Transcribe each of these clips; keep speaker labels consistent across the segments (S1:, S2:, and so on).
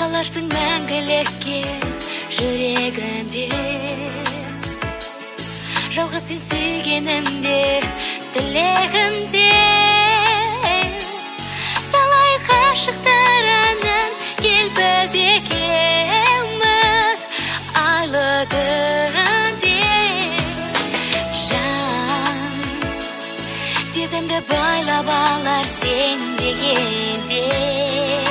S1: қаларсың мәңгілікке жүрегімде. Жалғыз сен сүйгенімде тілегімде. Салайық ғашықтар әнін ел біз екеуміз айлы түнде жан сезімді байлап алар сен дегенде.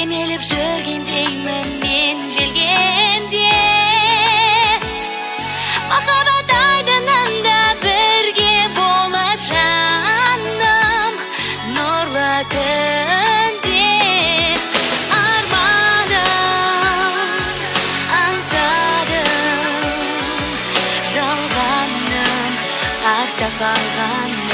S1: Кемеліп жүргендеймін мен желгенде махаббат айдынында бірге болып жаным нұрлы түнде арманым аңсадым жалғанның артта қалғаным.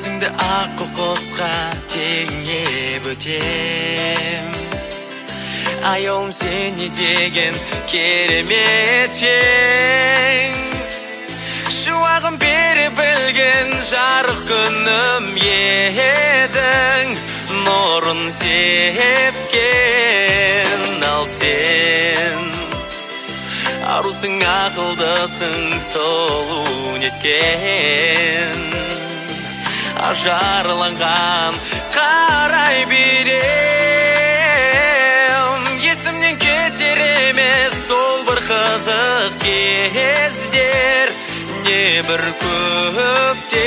S2: Өзіңді аққу құсқа теңеп өтем аяулым сен не деген керемет ең шуағын бере білген жарық күнім едің нұрын сепкен ал сен арусың ақылдысың сұлу неткен ажарланған қарай берем. Есімнен кетер емес сол бір қызық кездер. Небір көктем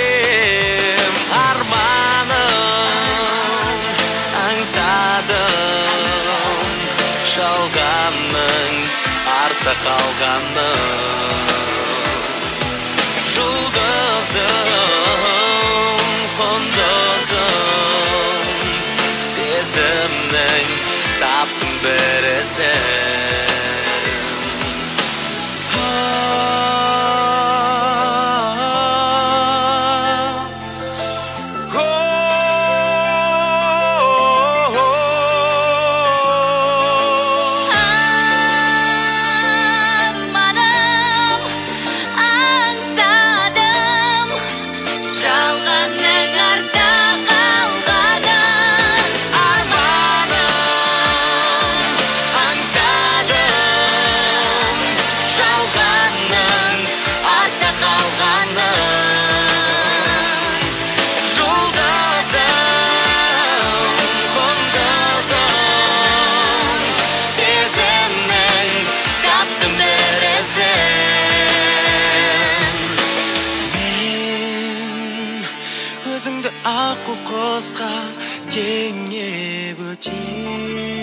S2: арманым аңсадым. Жалғанның артта қалғаным бір аққу құсқа теңеп өтем